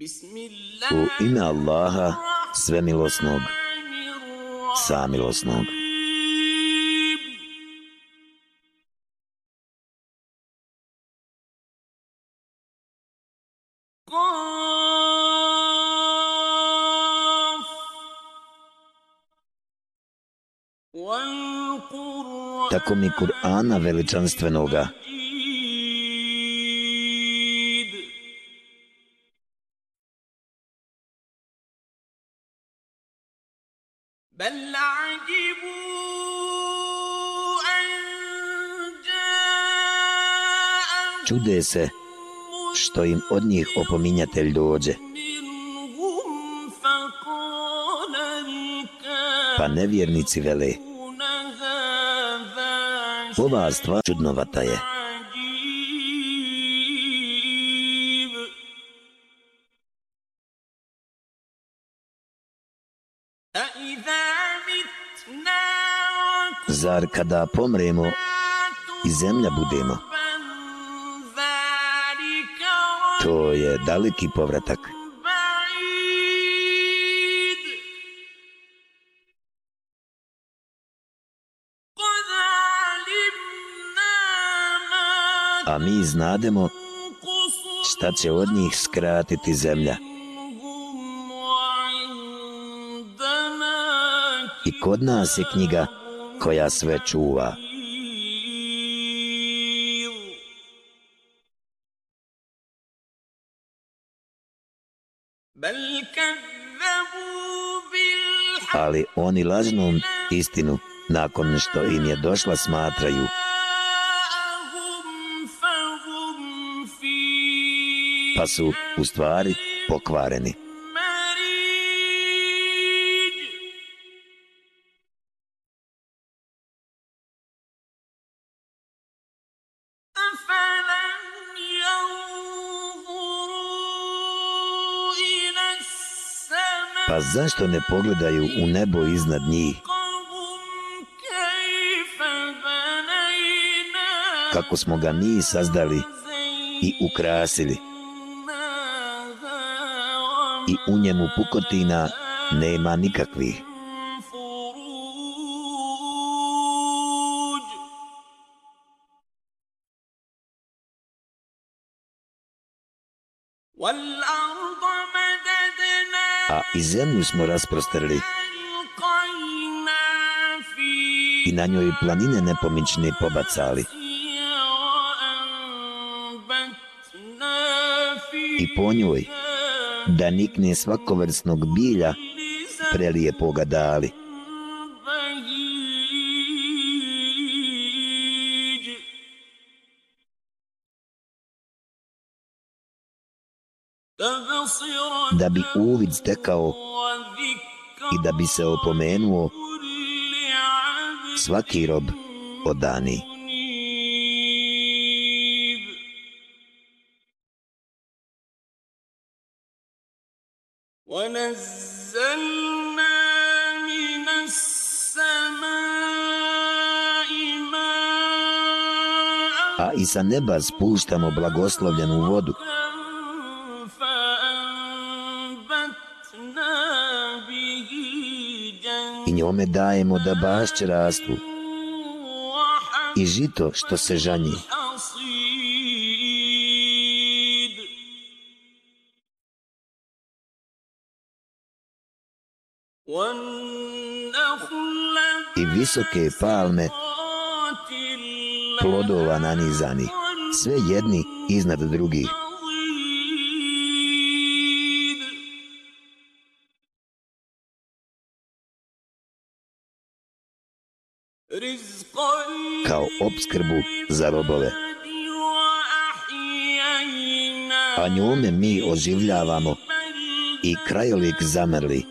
U ime Allaha, svemilosnog, samilosnog. Tako mi Kur'ana veličanstvenoga, čude se što im od njih opominjatelj dođe. Pa nevjernici vele, ova stvar čudnovata je. Zar kada pomremo i zemlja budemo? To je daleki povratak. A mi znademo šta će od njih skratiti zemlja. I kod nas je knjiga koja sve čuva. Ali oni lažnom istinu nakon što im je došla smatraju pa su u stvari pokvareni. Pa zašto ne pogledaju u nebo iznad njih? Kako smo ga mi sazdali i ukrasili. I u njemu pukotina nema nikakvih i zemlju smo rasprostrli i na njoj planine nepomične pobacali i po njoj da nikne svakovrsnog bilja prelije pogadali. Da bi uvid stekao i da bi se opomenuo svaki rob odani. A i sa neba spuštamo blagoslovljenu vodu. Njome dajemo da bašće rastu i žito što se žanji. I visoke palme plodova nanizani, sve jedni iznad drugih. Obskrbu za robove. A njome mi oživljavamo i krajolik zamrli.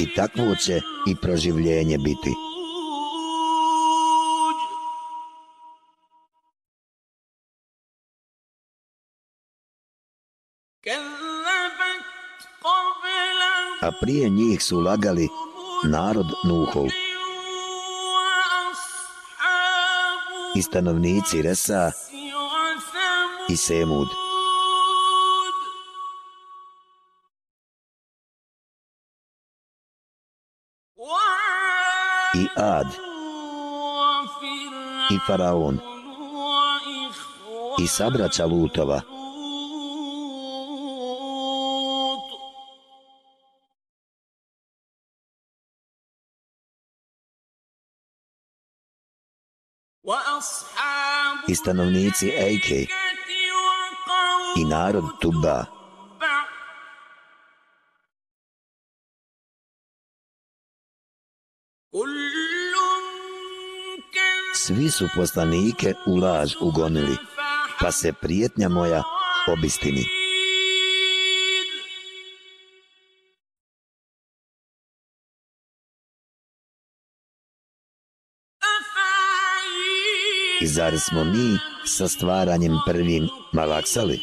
I takvo će i proživljenje biti. A prije njih su lagali narod Nuhov. i stanovnici Resa i Semud. I Ad i Faraon i sabraća Lutova. I stanovnici Ejke i narod Tuba. Svi su poslanike u laž ugonili, pa se prijetnja moja obistini. I zar smo mi sa stvaranjem prvim malaksali?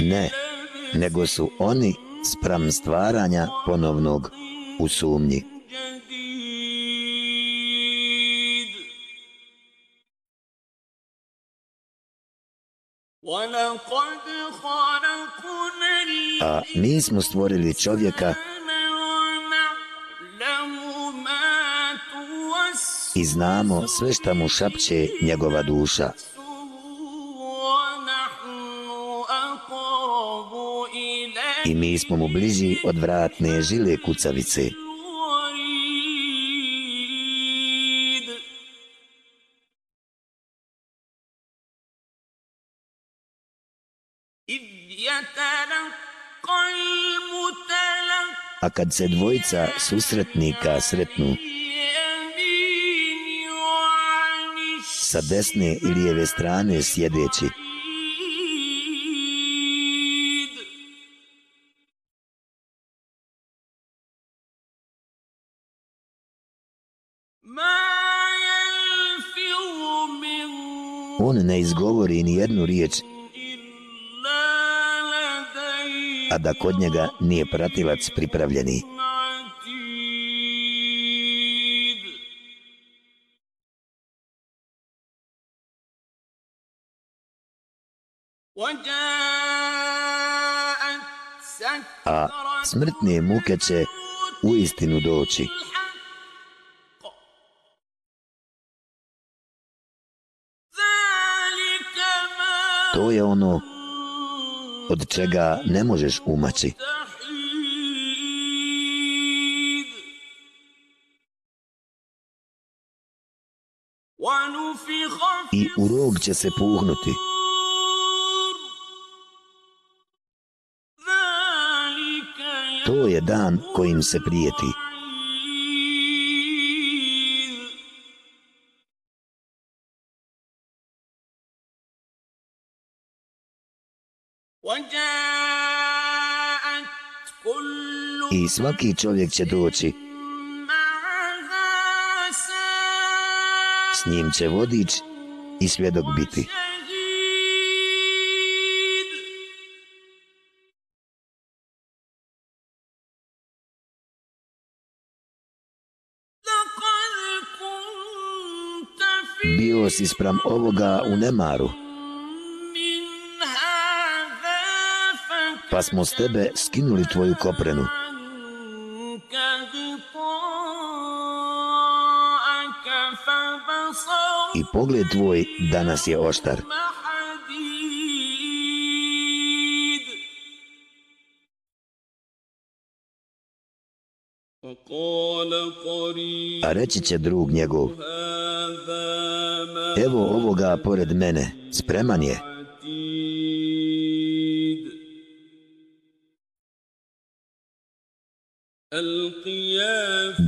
Ne, nego su oni spram stvaranja ponovnog u sumnji. A mi smo stvorili čovjeka i znamo sve šta mu šapće njegova duša. I mi smo mu bliži od vratne žile kucavice. Kad se dvojica susretnika sretnu. Sa desne i lijeve strane sjedeći, On ne izgovori ni jednu riječ. A da kod njega nije pratilac pripravljeni. A smrtne muke će u istinu doći. To je ono od čega ne možeš umaći. I u rog će se puhnuti. To je dan kojim se prijeti. I svaki čovjek će doći. S njim će vodič i svjedok biti. Bio si sprem ovoga u nemaru. Pa smo s tebe skinuli tvoju koprenu. I pogled tvoj danas je oštar. A reći će drug njegov, evo ovoga pored mene, spreman je.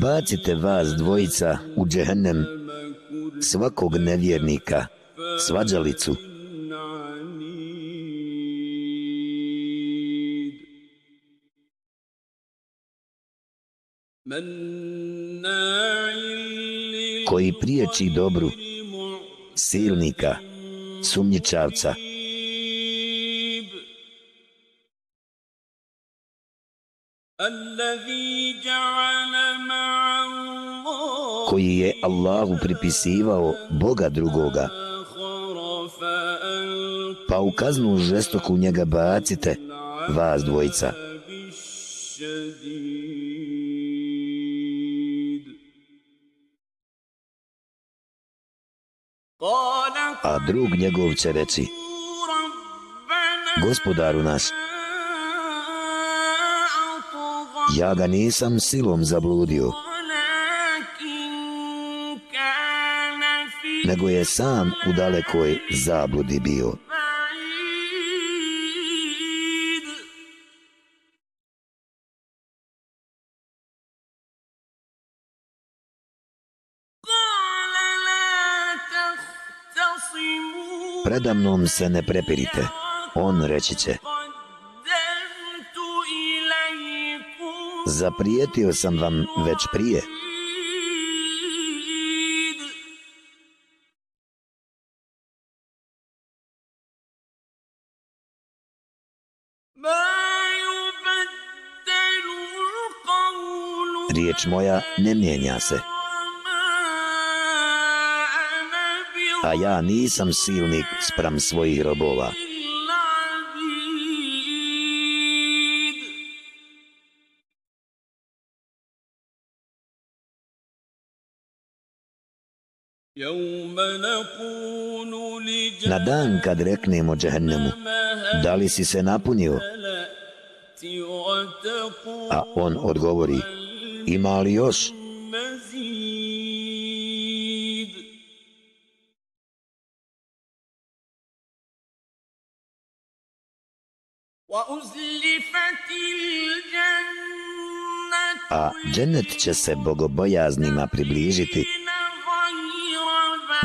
Bacite vas dvojica u džehennem svakog nevjernika, svađalicu. koji priječi dobru, silnika, sumnjičavca, الذي koji je Allahu pripisivao Boga drugoga. Pa u kaznu žestoku njega bacite, vas dvojica. A drug njegov će reći, Gospodaru naš, ja ga nisam silom zabludio, nego je sam u dalekoj zabludi bio. Predamnom se ne prepirite, on reći će. Zaprijetio sam vam već prije. Riječ moja ne mijenja se. A ja nisam silnik spram svojih robova. Na dan kad reknemo džehennemu, da li si se napunio? A on odgovori, ima li još? A džennet će se bogobojaznima približiti,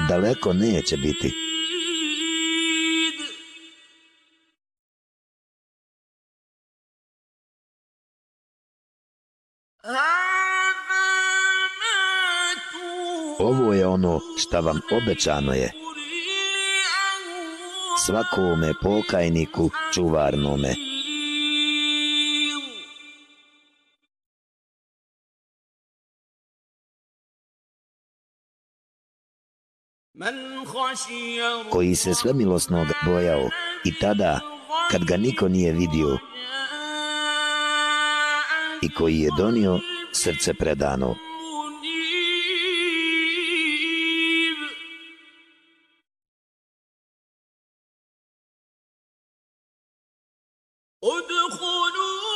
daleko neće biti. Ovo je ono što vam obećano je. Svakome pokajniku čuvarnome. Koji se sve milosnog bojao i tada kad ga niko nije vidio i koji je donio srce predano.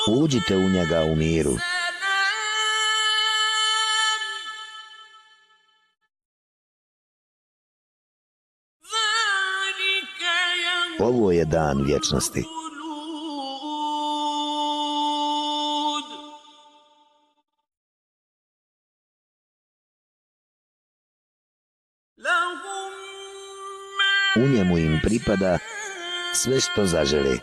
Uđite u njega u miru. Ovo je dan vječnosti. U njemu im pripada sve što zažele.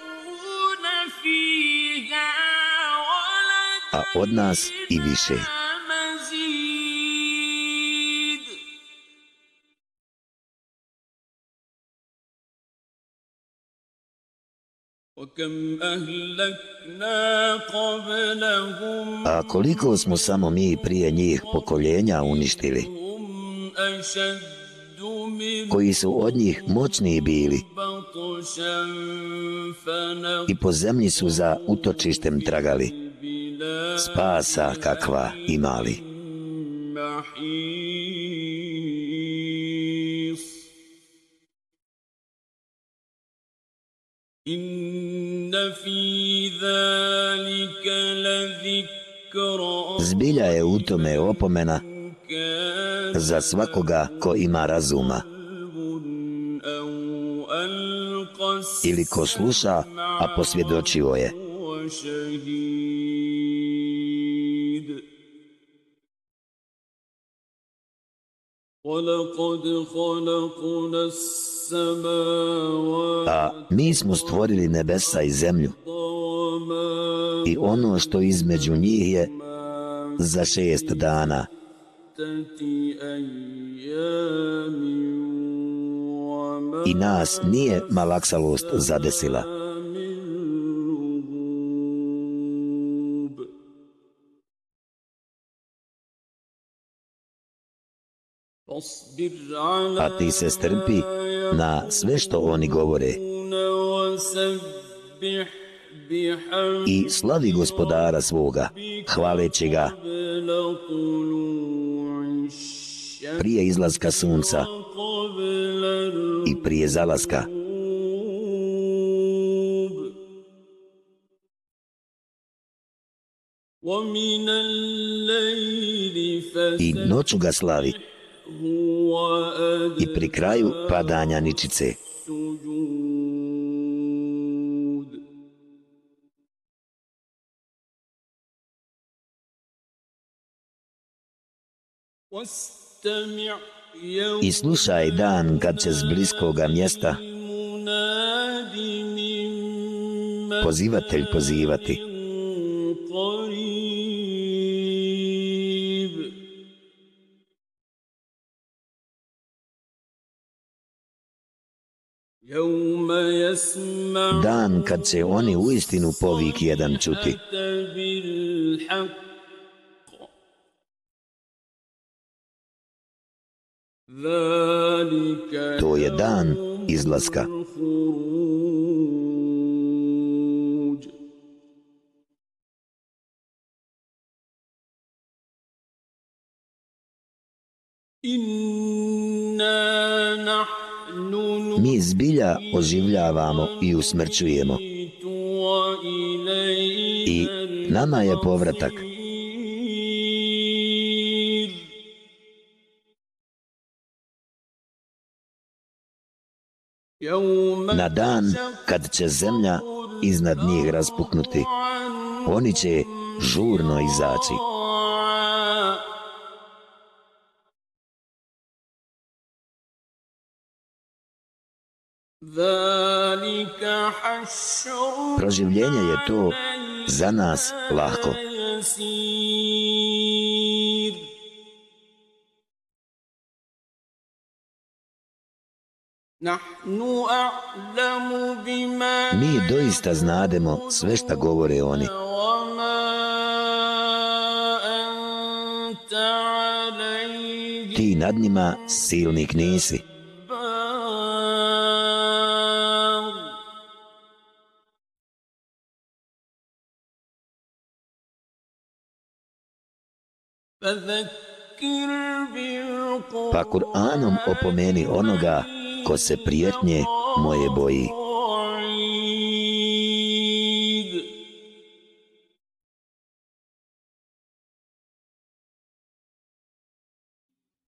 A od nas i više. A koliko smo samo mi prije njih pokoljenja uništili, koji su od njih moćniji bili? i po zemlji su za utočištem tragali, spasa kakva imali. Zbilja je u tome opomena za svakoga ko ima razuma ili ko sluša, a posvjedočio je. A mi smo stvorili nebesa i zemlju i ono što između njih je za šest dana. I nas nije malaksalost zadesila. A ti se strpi na sve što oni govore. I slavi gospodara svoga, hvaleći ga. prije izlaska sunca i prije zalaska. I noću ga slavi i pri kraju padanja ničice. I slušaj dan kad će s bliskoga mjesta pozivatelj pozivati. Dan kad će oni u istinu povik jedan čuti. To je dan izlaska. Oživljavamo i usmrćujemo. I nama je povratak. Na dan kad će zemlja iznad njih raspuknuti, oni će žurno izaći. Proživljenje je to za nas lahko. Mi doista znademo sve šta govore oni. Ti nad njima silnik nisi. Pa Kur'anom opomeni onoga ko se prijetnje moje boji.